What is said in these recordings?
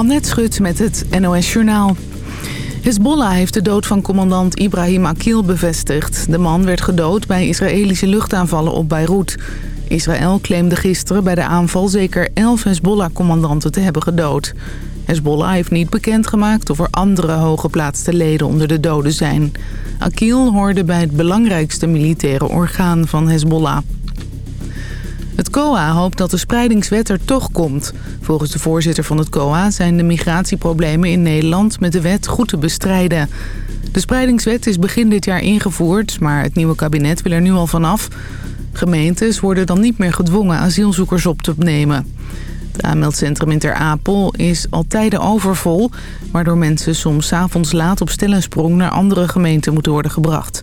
Annette Schut met het NOS Journaal. Hezbollah heeft de dood van commandant Ibrahim Akil bevestigd. De man werd gedood bij Israëlische luchtaanvallen op Beirut. Israël claimde gisteren bij de aanval zeker 11 Hezbollah-commandanten te hebben gedood. Hezbollah heeft niet bekendgemaakt of er andere hooggeplaatste leden onder de doden zijn. Akil hoorde bij het belangrijkste militaire orgaan van Hezbollah. Het COA hoopt dat de spreidingswet er toch komt. Volgens de voorzitter van het COA zijn de migratieproblemen in Nederland met de wet goed te bestrijden. De spreidingswet is begin dit jaar ingevoerd, maar het nieuwe kabinet wil er nu al vanaf. Gemeentes worden dan niet meer gedwongen asielzoekers op te nemen. Het aanmeldcentrum in Ter Apel is al tijden overvol... waardoor mensen soms avonds laat op stel sprong naar andere gemeenten moeten worden gebracht.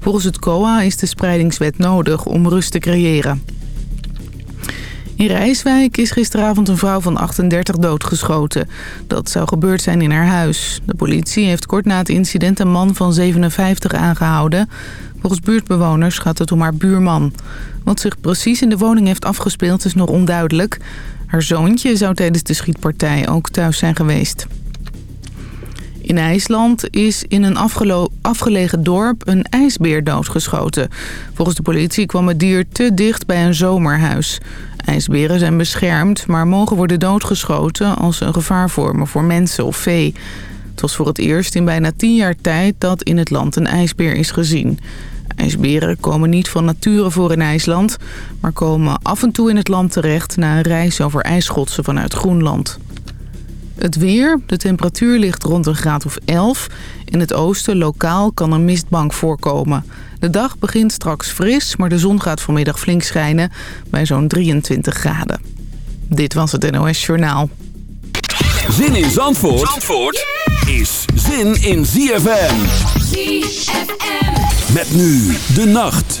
Volgens het COA is de spreidingswet nodig om rust te creëren. In Rijswijk is gisteravond een vrouw van 38 doodgeschoten. Dat zou gebeurd zijn in haar huis. De politie heeft kort na het incident een man van 57 aangehouden. Volgens buurtbewoners gaat het om haar buurman. Wat zich precies in de woning heeft afgespeeld is nog onduidelijk. Haar zoontje zou tijdens de schietpartij ook thuis zijn geweest. In IJsland is in een afgelegen dorp een ijsbeer doodgeschoten. Volgens de politie kwam het dier te dicht bij een zomerhuis. IJsberen zijn beschermd, maar mogen worden doodgeschoten als ze een gevaar vormen voor mensen of vee. Het was voor het eerst in bijna tien jaar tijd dat in het land een ijsbeer is gezien. IJsberen komen niet van nature voor in IJsland... maar komen af en toe in het land terecht na een reis over ijsschotsen vanuit Groenland. Het weer, de temperatuur ligt rond een graad of 11. In het oosten lokaal kan een mistbank voorkomen. De dag begint straks fris, maar de zon gaat vanmiddag flink schijnen bij zo'n 23 graden. Dit was het NOS Journaal. Zin in Zandvoort, Zandvoort is zin in ZFM. ZFM. Met nu de nacht.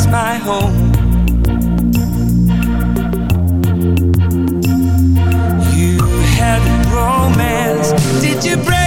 that's my home. You had romance, did you break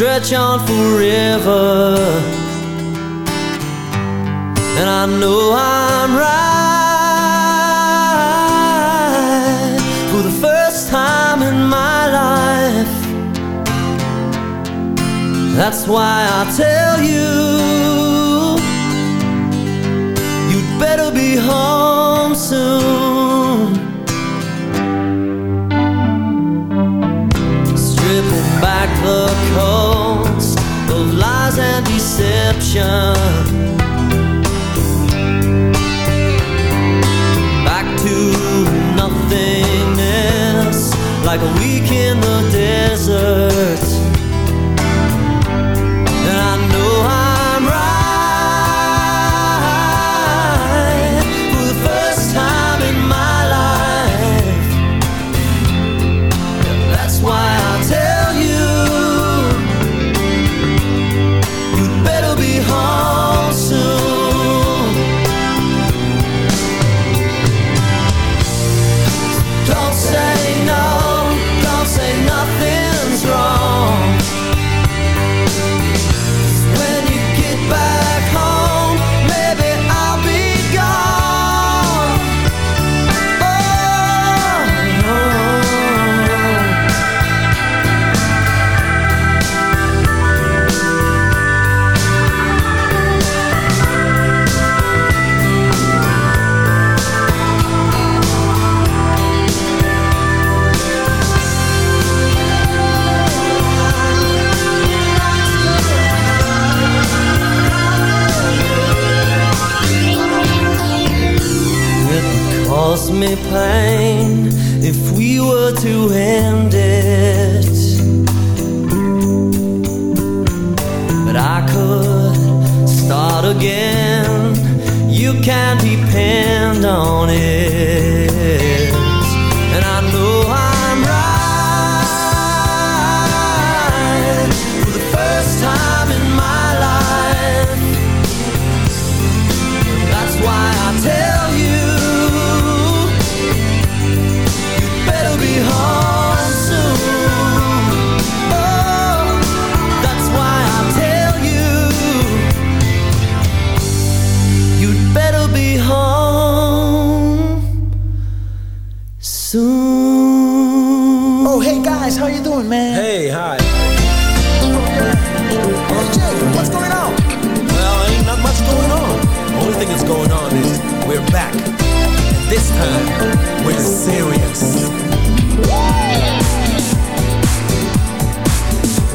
stretch on forever that's going on is we're back. This time, we're serious.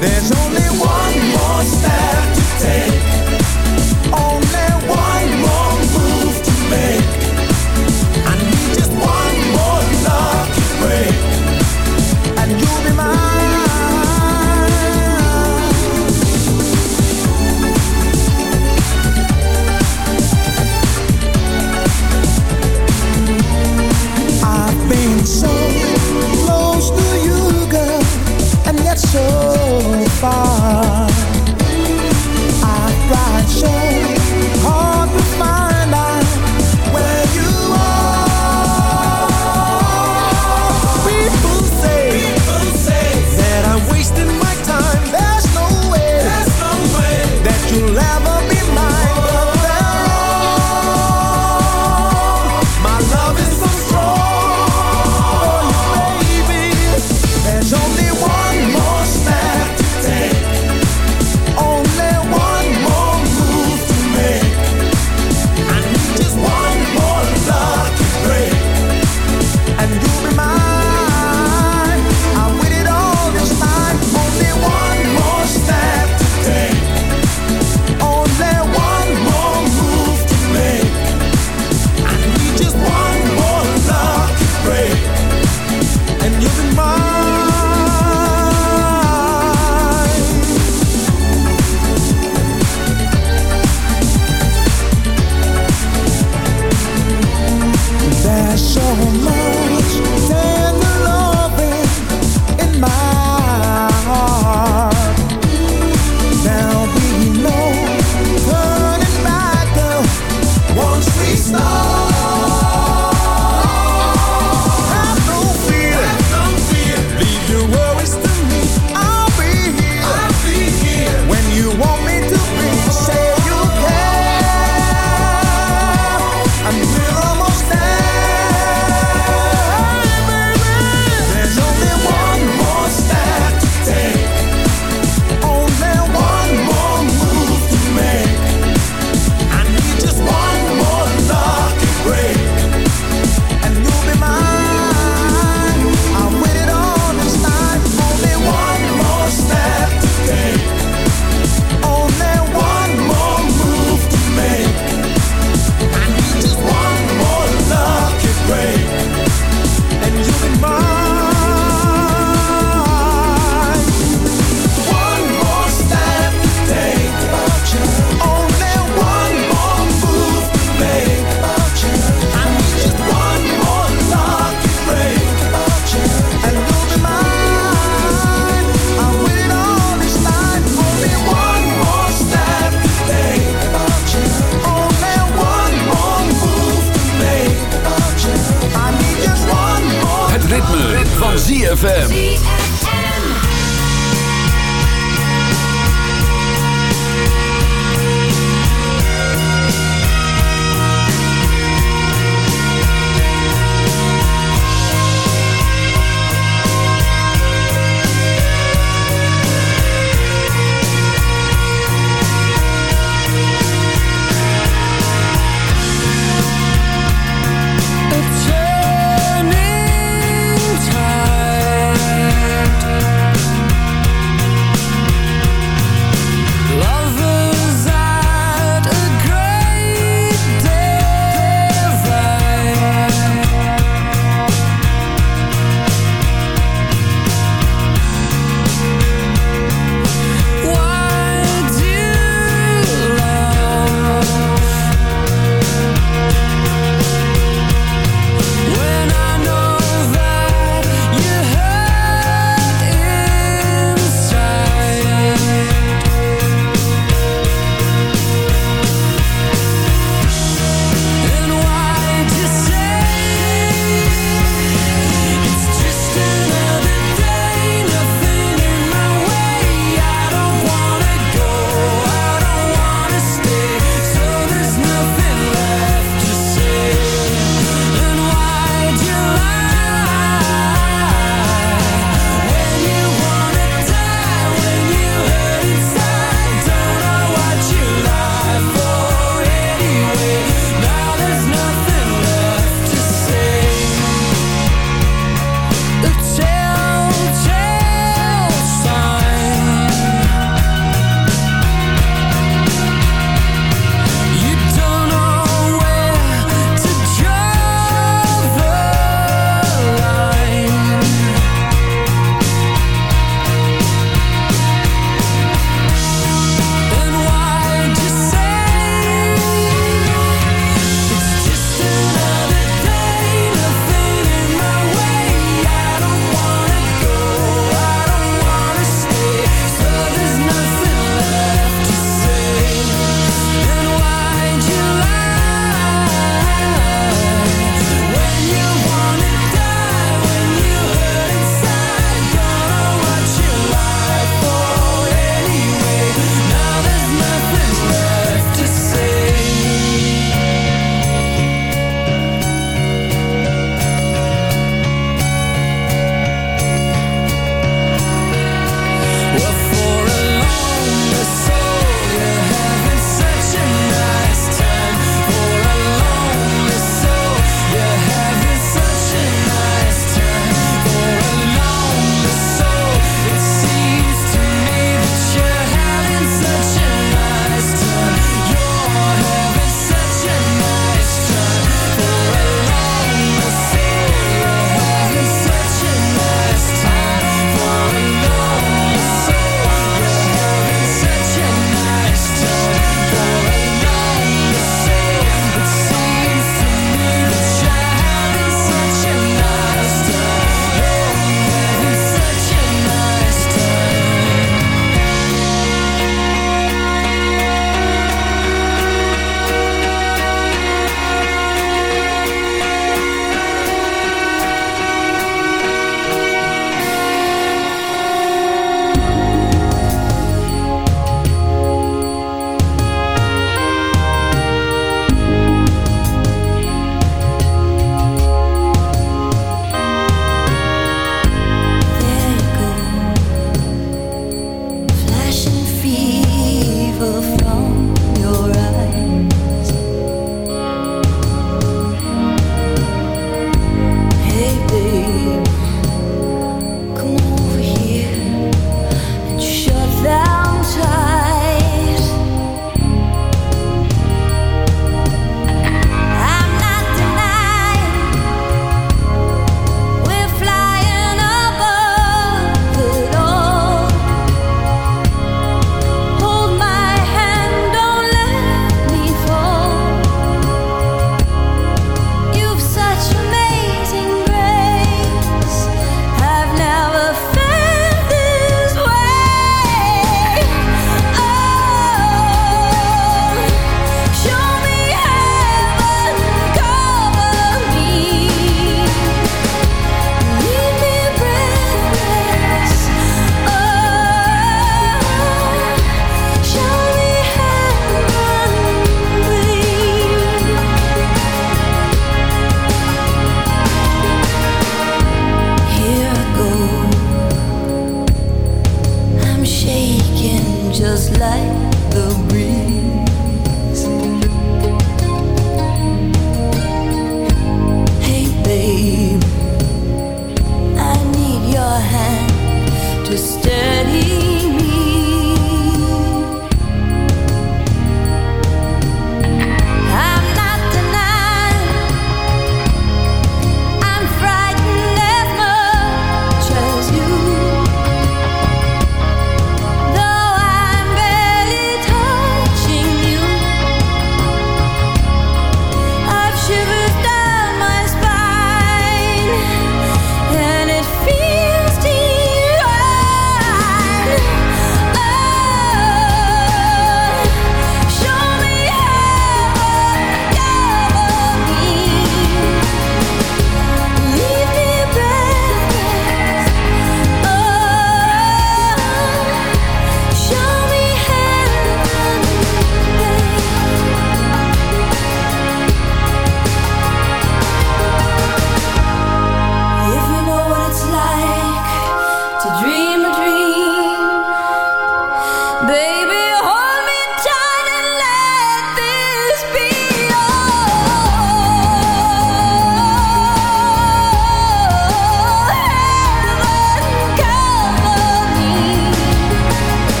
There's only one more step to take.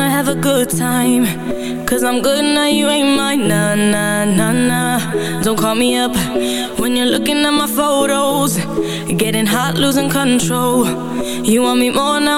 I have a good time. Cause I'm good now, you ain't mine Nah, nah, nah, nah. Don't call me up When you're looking at my photos. Getting hot, losing control. You want me more now?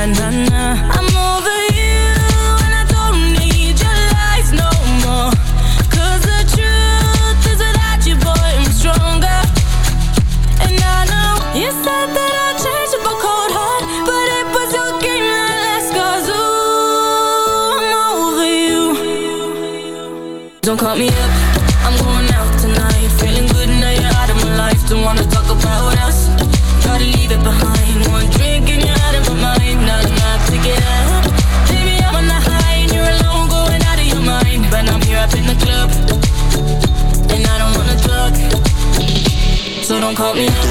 don't call me.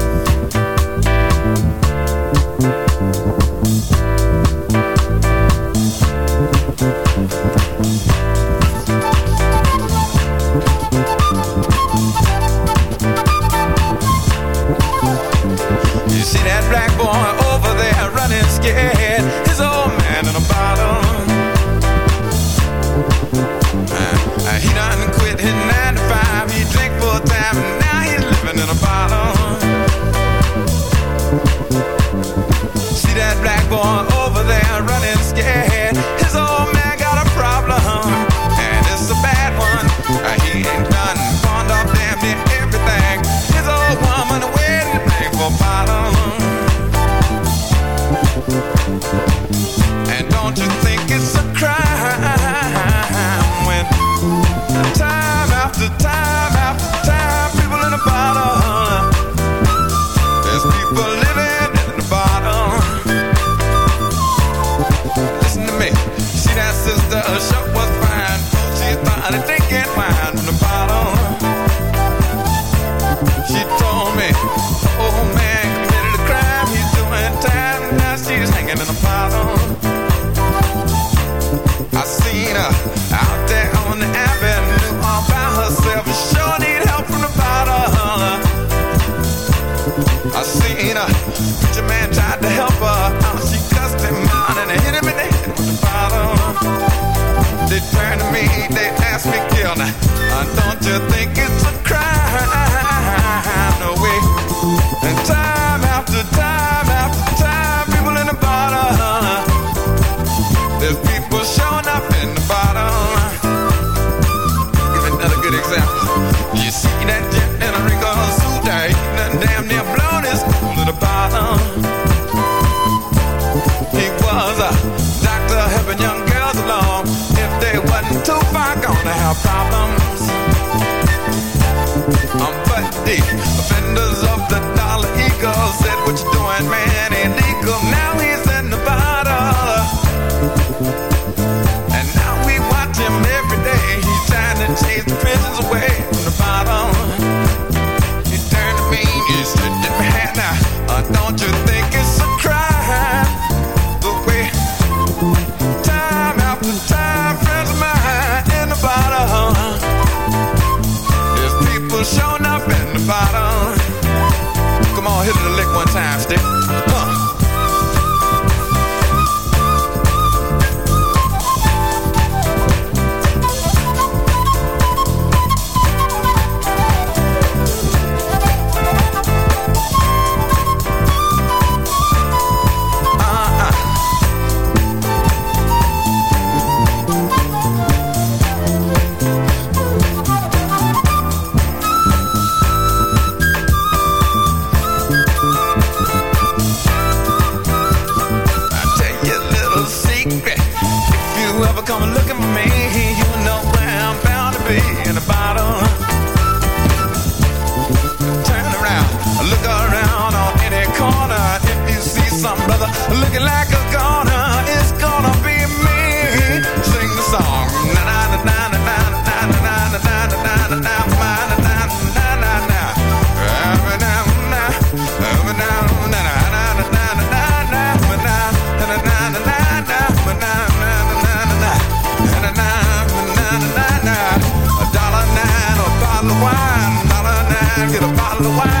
that you think it's a crime. No way. And time after time after time, people in the people showing up in the. Give another good example. That in a ring suit, nothing damn near his cool the bottom. He was a doctor helping young girls along. If they wasn't too far to have problems. Defenders of the dollar eagle said, what you doing, man? get a bottle of wine.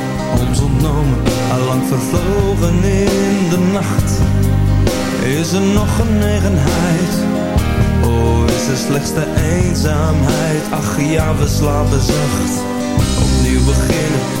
vervlogen in de nacht. Is er nog genegenheid Oh, is er slechts de eenzaamheid? Ach ja, we slapen zacht. Opnieuw beginnen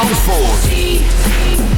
Zandvoort.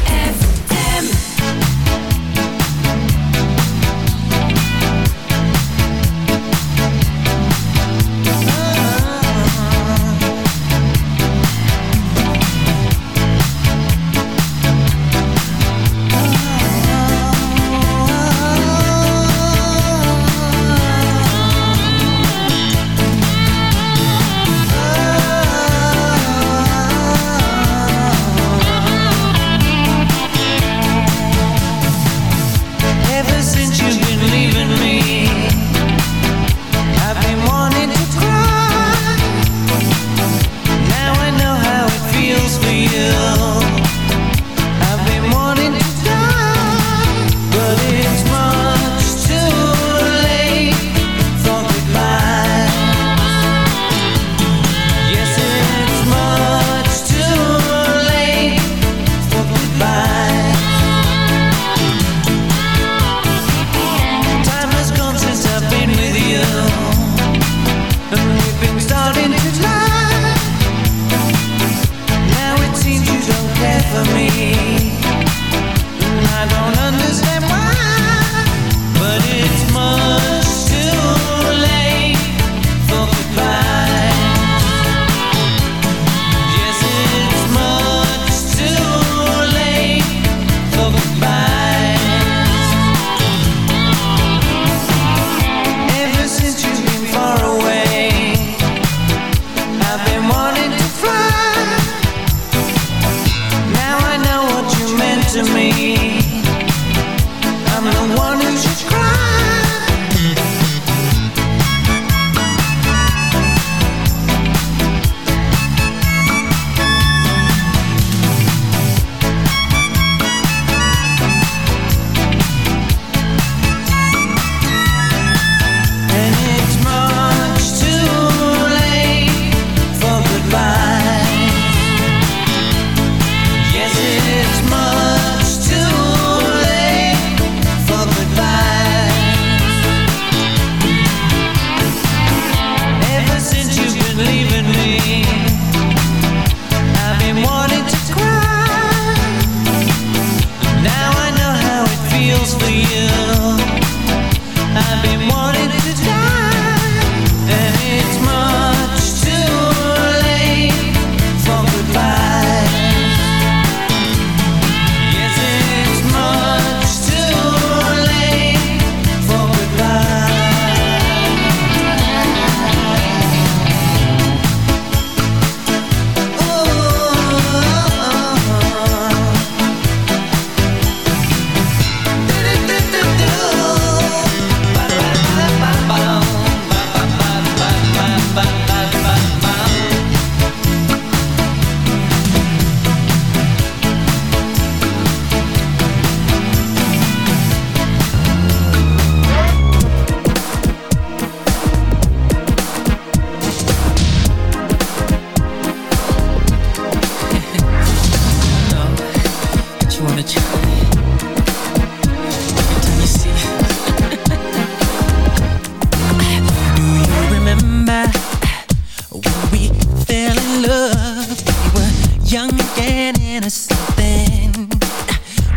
young and innocent something.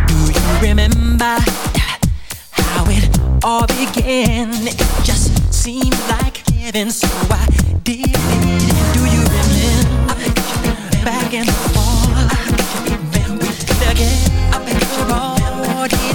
Do you remember how it all began? It just seemed like heaven, so I did it. Do you remember back in the fall? I bet you remember again. I bet you're all did.